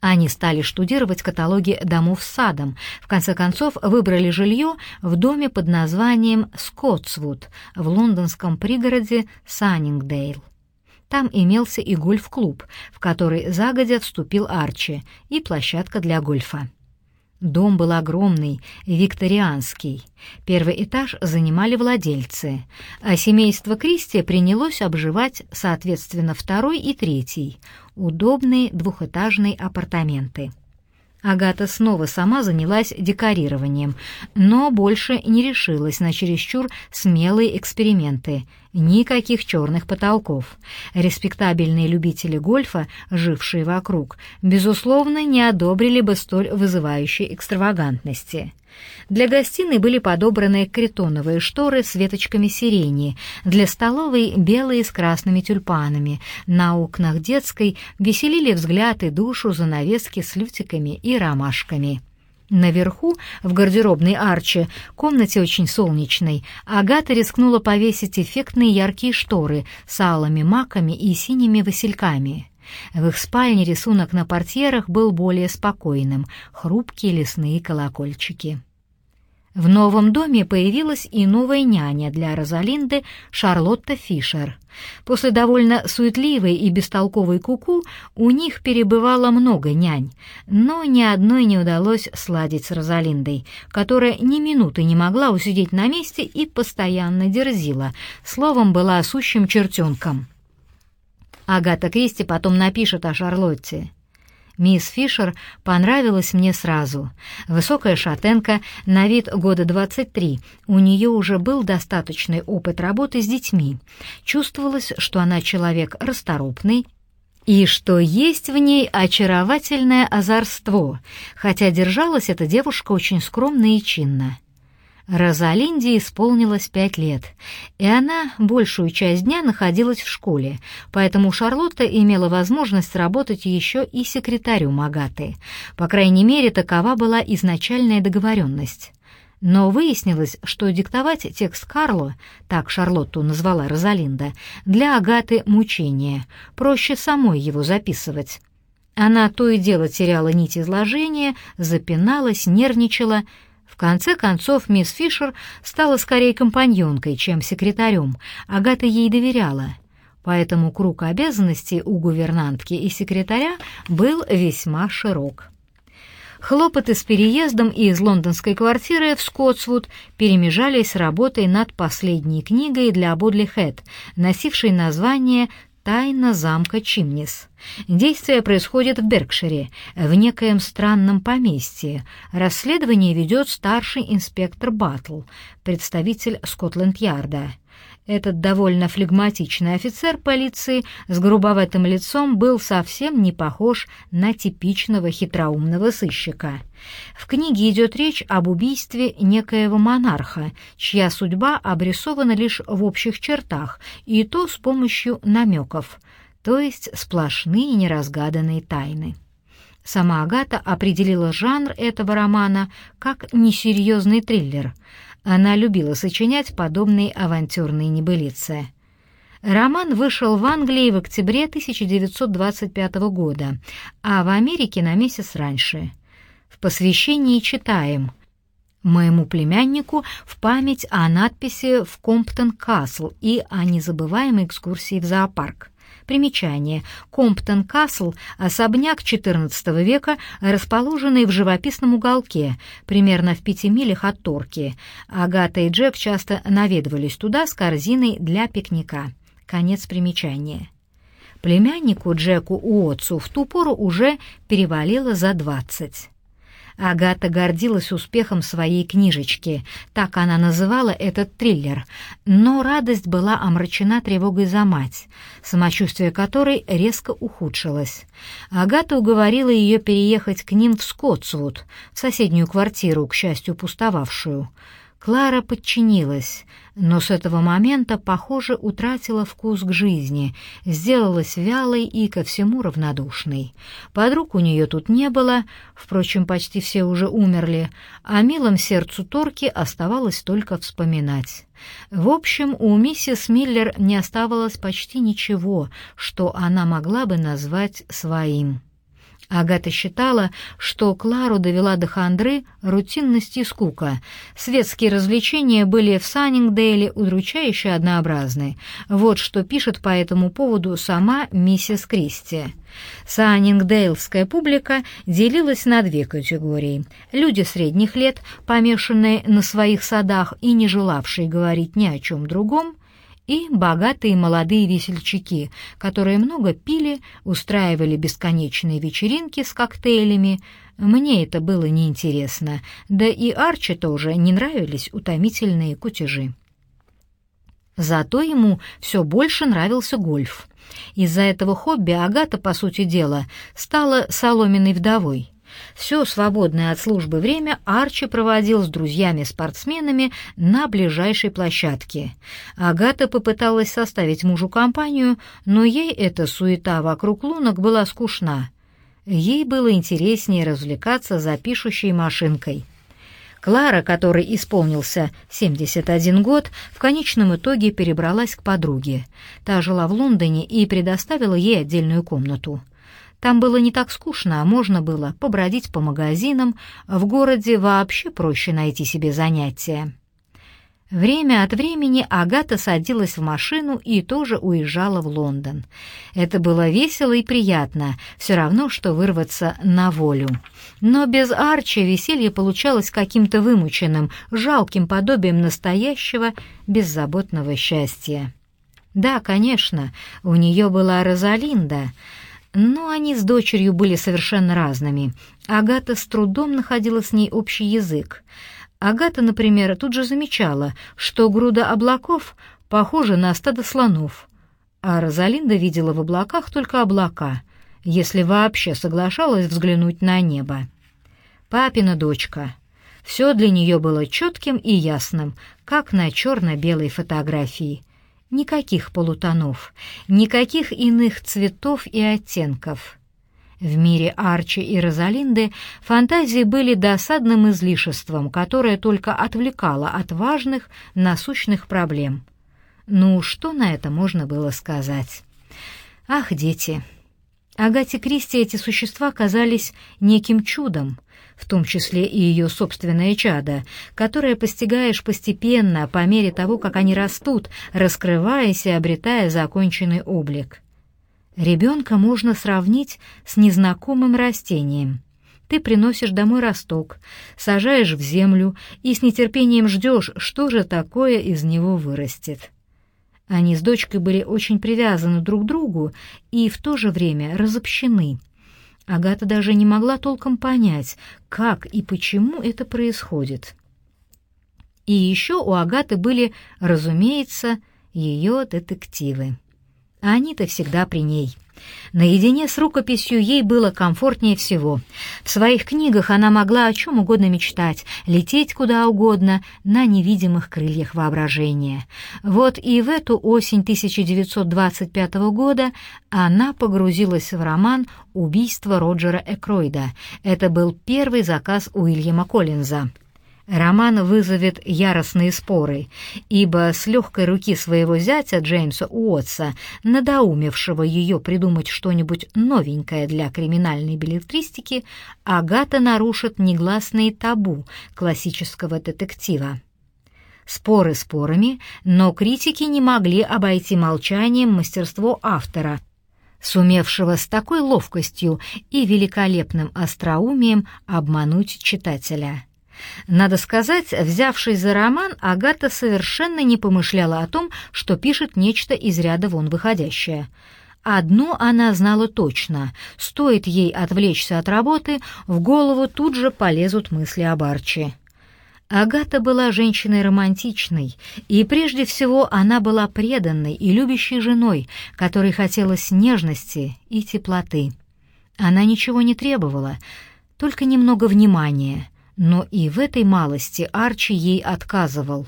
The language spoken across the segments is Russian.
Они стали штудировать каталоги домов с садом. В конце концов, выбрали жилье в доме под названием «Скотсвуд» в лондонском пригороде Саннингдейл. Там имелся и гольф-клуб, в который загодя вступил Арчи, и площадка для гольфа. Дом был огромный, викторианский. Первый этаж занимали владельцы, а семейство Кристи принялось обживать, соответственно, второй и третий, удобные двухэтажные апартаменты. Агата снова сама занялась декорированием, но больше не решилась на чересчур смелые эксперименты. Никаких черных потолков. Респектабельные любители гольфа, жившие вокруг, безусловно, не одобрили бы столь вызывающей экстравагантности. Для гостиной были подобраны кретоновые шторы с веточками сирени, для столовой белые с красными тюльпанами, на окнах детской веселили взгляд и душу занавески с лютиками и ромашками. Наверху, в гардеробной арче, комнате очень солнечной, Агата рискнула повесить эффектные яркие шторы с алыми маками и синими васильками. В их спальне рисунок на портьерах был более спокойным, хрупкие лесные колокольчики. В новом доме появилась и новая няня для Розалинды Шарлотта Фишер. После довольно суетливой и бестолковой куку -ку у них перебывало много нянь, но ни одной не удалось сладить с Розалиндой, которая ни минуты не могла усидеть на месте и постоянно дерзила, словом, была сущим чертенком. Агата Кристи потом напишет о Шарлотте. Мисс Фишер понравилась мне сразу. Высокая шатенка, на вид года 23. У нее уже был достаточный опыт работы с детьми. Чувствовалось, что она человек расторопный, и что есть в ней очаровательное озорство, хотя держалась эта девушка очень скромно и чинно. Розалинде исполнилось пять лет, и она большую часть дня находилась в школе, поэтому Шарлотта имела возможность работать еще и секретарем Агаты. По крайней мере, такова была изначальная договоренность. Но выяснилось, что диктовать текст Карло, так Шарлотту назвала Розалинда, для Агаты мучение, проще самой его записывать. Она то и дело теряла нить изложения, запиналась, нервничала, в конце концов, мисс Фишер стала скорее компаньонкой, чем секретарем. Агата ей доверяла. Поэтому круг обязанностей у гувернантки и секретаря был весьма широк. Хлопоты с переездом из лондонской квартиры в Скотсвуд перемежались работой над последней книгой для Бодли Хэт, носившей название Тайна замка Чимнис. Действие происходит в Беркшире, в некоем странном поместье. Расследование ведет старший инспектор Батл, представитель Скотленд-Ярда. Этот довольно флегматичный офицер полиции с грубоватым лицом был совсем не похож на типичного хитроумного сыщика. В книге идет речь об убийстве некоего монарха, чья судьба обрисована лишь в общих чертах, и то с помощью намеков, то есть сплошные неразгаданные тайны. Сама Агата определила жанр этого романа как несерьезный триллер — она любила сочинять подобные авантюрные небылицы. Роман вышел в Англии в октябре 1925 года, а в Америке на месяц раньше. В посвящении читаем «Моему племяннику в память о надписи в Комптон-Касл и о незабываемой экскурсии в зоопарк». Примечание. Комптон-Касл — особняк XIV века, расположенный в живописном уголке, примерно в пяти милях от Торки. Агата и Джек часто наведывались туда с корзиной для пикника. Конец примечания. Племяннику Джеку Уотсу в ту пору уже перевалило за двадцать. Агата гордилась успехом своей книжечки, так она называла этот триллер, но радость была омрачена тревогой за мать, самочувствие которой резко ухудшилось. Агата уговорила ее переехать к ним в Скотсвуд, в соседнюю квартиру, к счастью, пустовавшую. Клара подчинилась, но с этого момента, похоже, утратила вкус к жизни, сделалась вялой и ко всему равнодушной. Подруг у нее тут не было, впрочем, почти все уже умерли, а милом сердцу Торки оставалось только вспоминать. В общем, у миссис Миллер не оставалось почти ничего, что она могла бы назвать своим. Агата считала, что Клару довела до хандры рутинность и скука. Светские развлечения были в Саннингдейле удручающе однообразны. Вот что пишет по этому поводу сама миссис Кристи. Саннингдейлская публика делилась на две категории. Люди средних лет, помешанные на своих садах и не желавшие говорить ни о чем другом, и богатые молодые весельчаки, которые много пили, устраивали бесконечные вечеринки с коктейлями. Мне это было неинтересно, да и Арчи тоже не нравились утомительные кутежи. Зато ему все больше нравился гольф. Из-за этого хобби Агата, по сути дела, стала соломенной вдовой. Все свободное от службы время Арчи проводил с друзьями-спортсменами на ближайшей площадке. Агата попыталась составить мужу компанию, но ей эта суета вокруг лунок была скучна. Ей было интереснее развлекаться за пишущей машинкой. Клара, которой исполнился 71 год, в конечном итоге перебралась к подруге. Та жила в Лондоне и предоставила ей отдельную комнату. Там было не так скучно, а можно было побродить по магазинам, в городе вообще проще найти себе занятия. Время от времени Агата садилась в машину и тоже уезжала в Лондон. Это было весело и приятно, все равно, что вырваться на волю. Но без Арчи веселье получалось каким-то вымученным, жалким подобием настоящего беззаботного счастья. Да, конечно, у нее была Розалинда — но они с дочерью были совершенно разными. Агата с трудом находила с ней общий язык. Агата, например, тут же замечала, что груда облаков похожа на стадо слонов, а Розалинда видела в облаках только облака, если вообще соглашалась взглянуть на небо. Папина дочка. Все для нее было четким и ясным, как на черно-белой фотографии — Никаких полутонов, никаких иных цветов и оттенков. В мире Арчи и Розалинды фантазии были досадным излишеством, которое только отвлекало от важных, насущных проблем. Ну, что на это можно было сказать? Ах, дети! Агате Кристи эти существа казались неким чудом — в том числе и ее собственное чадо, которое постигаешь постепенно, по мере того, как они растут, раскрываясь и обретая законченный облик. Ребенка можно сравнить с незнакомым растением. Ты приносишь домой росток, сажаешь в землю и с нетерпением ждешь, что же такое из него вырастет. Они с дочкой были очень привязаны друг к другу и в то же время разобщены — Агата даже не могла толком понять, как и почему это происходит. И еще у Агаты были, разумеется, ее детективы. Они-то всегда при ней — Наедине с рукописью ей было комфортнее всего. В своих книгах она могла о чем угодно мечтать, лететь куда угодно на невидимых крыльях воображения. Вот и в эту осень 1925 года она погрузилась в роман «Убийство Роджера Экройда». Это был первый заказ Уильяма Коллинза. Роман вызовет яростные споры, ибо с легкой руки своего зятя Джеймса Уотса, надоумевшего ее придумать что-нибудь новенькое для криминальной билетристики, Агата нарушит негласные табу классического детектива. Споры спорами, но критики не могли обойти молчанием мастерство автора, сумевшего с такой ловкостью и великолепным остроумием обмануть читателя. Надо сказать, взявшись за роман, Агата совершенно не помышляла о том, что пишет нечто из ряда вон выходящее. Одно она знала точно — стоит ей отвлечься от работы, в голову тут же полезут мысли об Арчи. Агата была женщиной романтичной, и прежде всего она была преданной и любящей женой, которой хотелось нежности и теплоты. Она ничего не требовала, только немного внимания — но и в этой малости Арчи ей отказывал.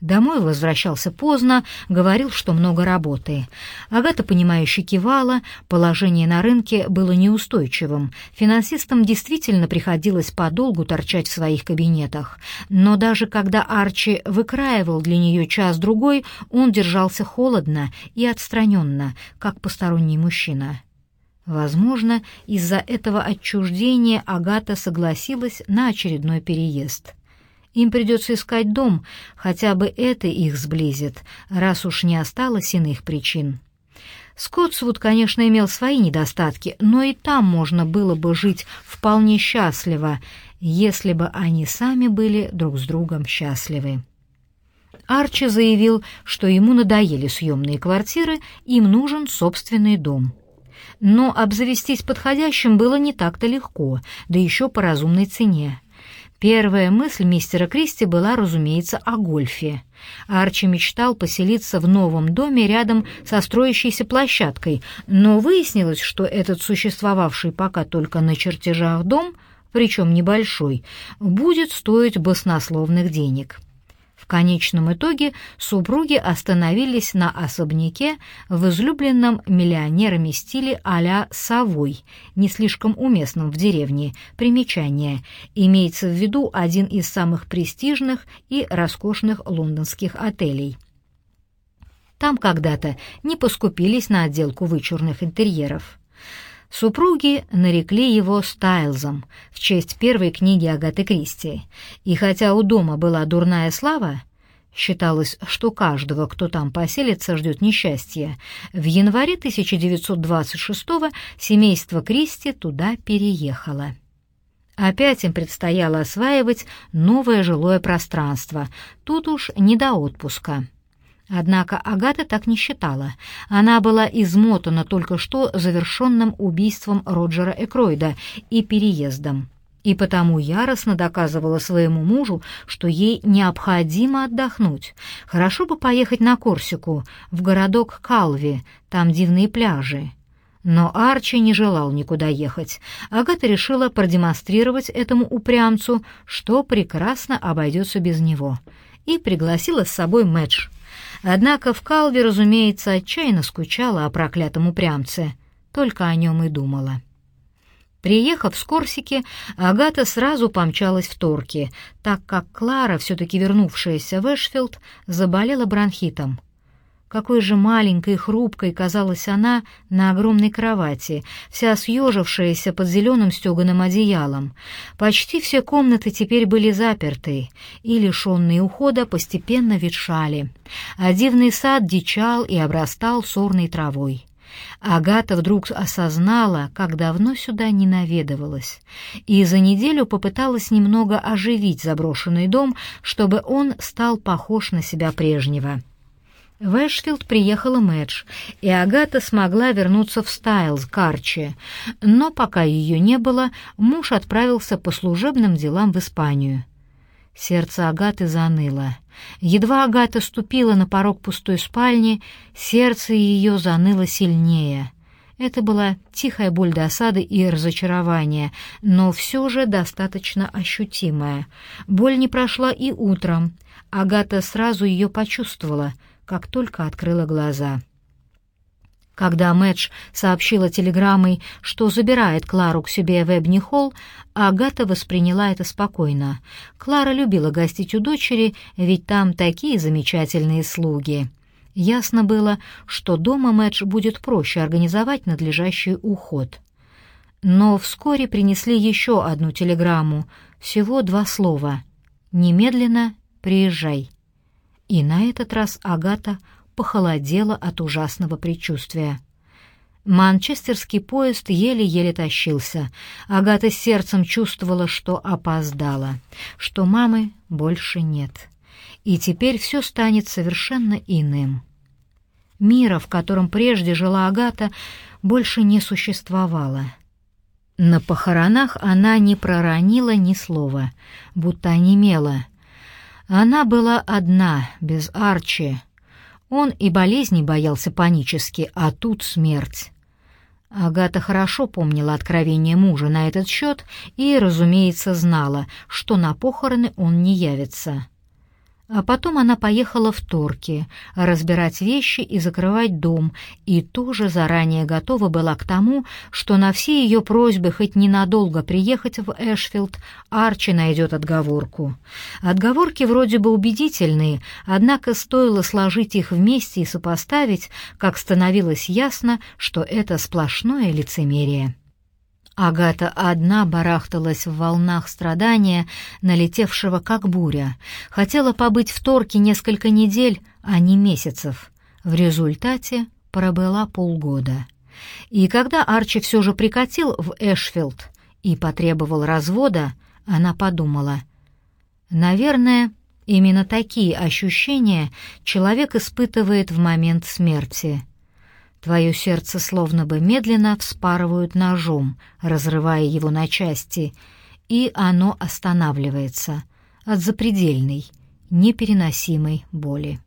Домой возвращался поздно, говорил, что много работы. Агата, понимающе кивала, положение на рынке было неустойчивым. Финансистам действительно приходилось подолгу торчать в своих кабинетах. Но даже когда Арчи выкраивал для нее час-другой, он держался холодно и отстраненно, как посторонний мужчина. Возможно, из-за этого отчуждения Агата согласилась на очередной переезд. Им придется искать дом, хотя бы это их сблизит, раз уж не осталось иных причин. Скотсвуд, конечно, имел свои недостатки, но и там можно было бы жить вполне счастливо, если бы они сами были друг с другом счастливы. Арчи заявил, что ему надоели съемные квартиры, им нужен собственный дом. Но обзавестись подходящим было не так-то легко, да еще по разумной цене. Первая мысль мистера Кристи была, разумеется, о гольфе. Арчи мечтал поселиться в новом доме рядом со строящейся площадкой, но выяснилось, что этот существовавший пока только на чертежах дом, причем небольшой, будет стоить баснословных денег. В конечном итоге супруги остановились на особняке в излюбленном миллионерами стиле а-ля «Совой», не слишком уместном в деревне. Примечание. Имеется в виду один из самых престижных и роскошных лондонских отелей. Там когда-то не поскупились на отделку вычурных интерьеров. Супруги нарекли его Стайлзом в честь первой книги Агаты Кристи, и хотя у дома была дурная слава, считалось, что каждого, кто там поселится, ждет несчастье, в январе 1926-го семейство Кристи туда переехало. Опять им предстояло осваивать новое жилое пространство, тут уж не до отпуска. Однако Агата так не считала. Она была измотана только что завершенным убийством Роджера Экройда и переездом. И потому яростно доказывала своему мужу, что ей необходимо отдохнуть. Хорошо бы поехать на Корсику, в городок Калви, там дивные пляжи. Но Арчи не желал никуда ехать. Агата решила продемонстрировать этому упрямцу, что прекрасно обойдется без него, и пригласила с собой Мэдж — Однако в Калве, разумеется, отчаянно скучала о проклятом упрямце, только о нем и думала. Приехав с Корсики, Агата сразу помчалась в Торки, так как Клара, все-таки вернувшаяся в Эшфилд, заболела бронхитом. Какой же маленькой и хрупкой казалась она на огромной кровати, вся съежившаяся под зеленым стеганым одеялом. Почти все комнаты теперь были заперты, и, лишенные ухода, постепенно ветшали, а дивный сад дичал и обрастал сорной травой. Агата вдруг осознала, как давно сюда не наведывалась, и за неделю попыталась немного оживить заброшенный дом, чтобы он стал похож на себя прежнего. В Эшфилд приехала Мэдж, и Агата смогла вернуться в Стайлз, Карчи, но пока ее не было, муж отправился по служебным делам в Испанию. Сердце Агаты заныло. Едва Агата ступила на порог пустой спальни, сердце ее заныло сильнее. Это была тихая боль досады и разочарования, но все же достаточно ощутимая. Боль не прошла и утром. Агата сразу ее почувствовала — как только открыла глаза. Когда Мэтч сообщила телеграммой, что забирает Клару к себе в Эбни-Холл, Агата восприняла это спокойно. Клара любила гостить у дочери, ведь там такие замечательные слуги. Ясно было, что дома Мэтч будет проще организовать надлежащий уход. Но вскоре принесли еще одну телеграмму, всего два слова «Немедленно приезжай». И на этот раз Агата похолодела от ужасного предчувствия. Манчестерский поезд еле-еле тащился. Агата сердцем чувствовала, что опоздала, что мамы больше нет. И теперь все станет совершенно иным. Мира, в котором прежде жила Агата, больше не существовало. На похоронах она не проронила ни слова, будто онемела — она была одна, без Арчи. Он и болезни боялся панически, а тут смерть. Агата хорошо помнила откровение мужа на этот счет и, разумеется, знала, что на похороны он не явится. А потом она поехала в Торки разбирать вещи и закрывать дом, и тоже заранее готова была к тому, что на все ее просьбы хоть ненадолго приехать в Эшфилд, Арчи найдет отговорку. Отговорки вроде бы убедительные, однако стоило сложить их вместе и сопоставить, как становилось ясно, что это сплошное лицемерие. Агата одна барахталась в волнах страдания, налетевшего как буря. Хотела побыть в Торке несколько недель, а не месяцев. В результате пробыла полгода. И когда Арчи все же прикатил в Эшфилд и потребовал развода, она подумала, «Наверное, именно такие ощущения человек испытывает в момент смерти». Твое сердце словно бы медленно вспарывают ножом, разрывая его на части, и оно останавливается от запредельной, непереносимой боли.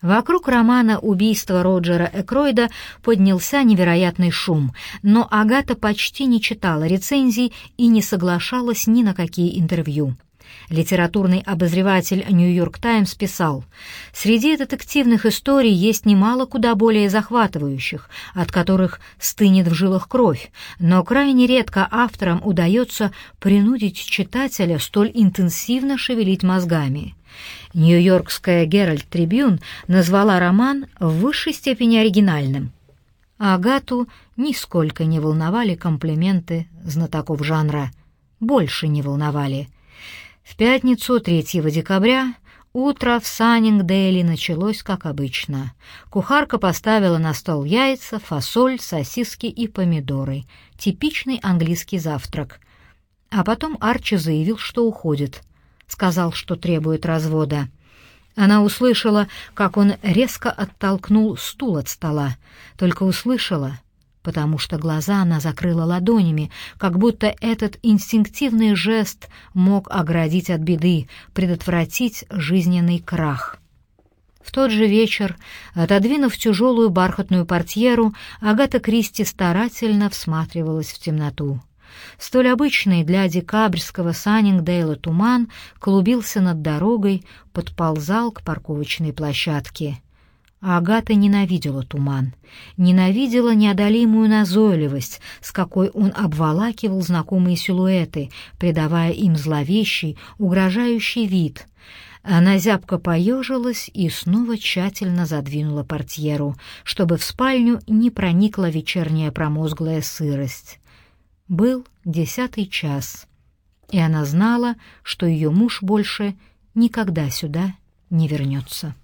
Вокруг романа «Убийство Роджера Экройда» поднялся невероятный шум, но Агата почти не читала рецензий и не соглашалась ни на какие интервью. Литературный обозреватель «Нью-Йорк Таймс» писал, «Среди детективных историй есть немало куда более захватывающих, от которых стынет в жилах кровь, но крайне редко авторам удается принудить читателя столь интенсивно шевелить мозгами». Нью-Йоркская «Геральт Трибюн» назвала роман в высшей степени оригинальным. Агату нисколько не волновали комплименты знатоков жанра. Больше не волновали — в пятницу 3 декабря утро в Саннингдейле началось как обычно. Кухарка поставила на стол яйца, фасоль, сосиски и помидоры. Типичный английский завтрак. А потом Арчи заявил, что уходит. Сказал, что требует развода. Она услышала, как он резко оттолкнул стул от стола. Только услышала, потому что глаза она закрыла ладонями, как будто этот инстинктивный жест мог оградить от беды, предотвратить жизненный крах. В тот же вечер, отодвинув тяжелую бархатную портьеру, Агата Кристи старательно всматривалась в темноту. Столь обычный для декабрьского Саннингдейла туман клубился над дорогой, подползал к парковочной площадке. Агата ненавидела туман, ненавидела неодолимую назойливость, с какой он обволакивал знакомые силуэты, придавая им зловещий, угрожающий вид. Она зябко поежилась и снова тщательно задвинула портьеру, чтобы в спальню не проникла вечерняя промозглая сырость. Был десятый час, и она знала, что ее муж больше никогда сюда не вернется.